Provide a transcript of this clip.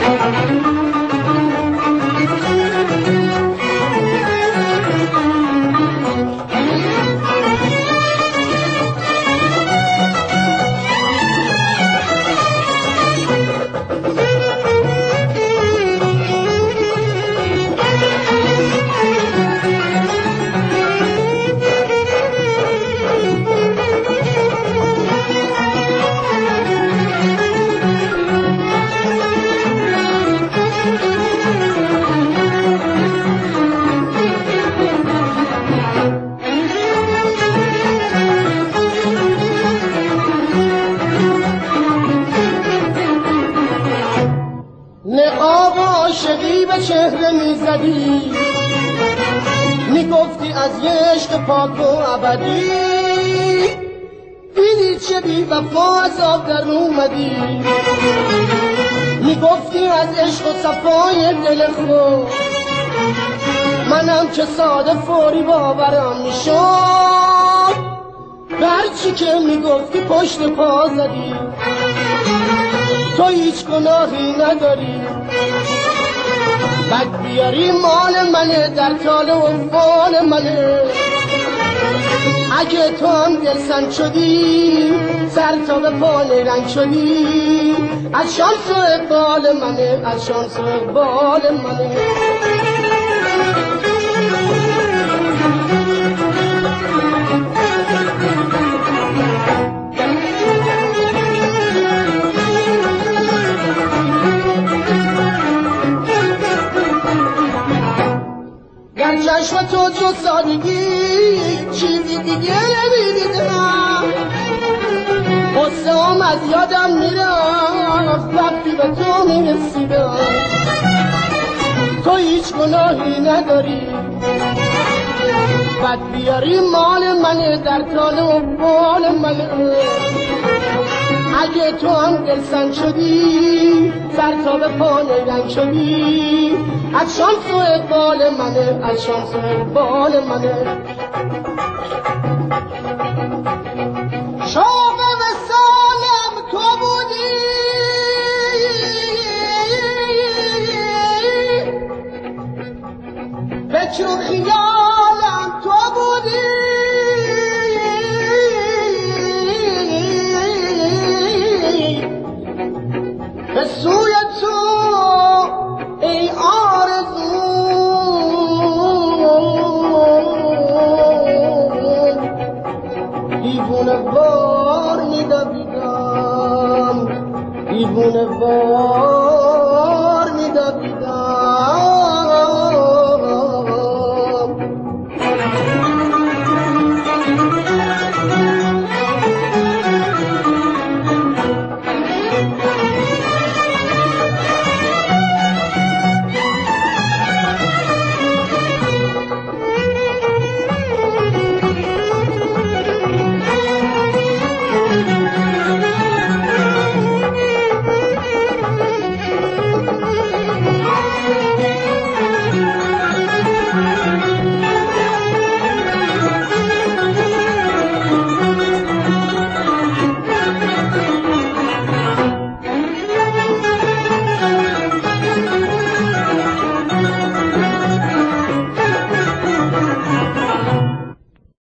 Müzik عاشقی به چهره می‌زدی. می‌گفتی از یه عشق پاک و ابدی. دیدی چه بی وفا از آب در اومدی. می‌گفتی از عشق و صفای دل خود. منم که ساده فوری باورم می‌شد. هرچی که می‌گفتی پشت پا زدی. تو هیچ گناهی نداری. بد بیاری مال منه در کال و فال منه. اگه تو هم دلسن شدی سر تا به پای رنگ شدی. از شانس و اقبال منه از شانس و اقبال منه. در چشم تو تو سادگی چیزی دیگه نمی‌دیدم قصه هم از یادم می‌رفت وقتی به تو می‌رسیدم. تو هیچ گناهی نداری. بد بیاری مال منه در تال و بال منه. اگه تو هم دلسن شدی سر تا به رنگ شدی. از شانس و اقبال منه از شانس و اقبال منه. شوق وسالم تو بودی. فکر و خیالم دیوونه وار میدویدم دیوونه وار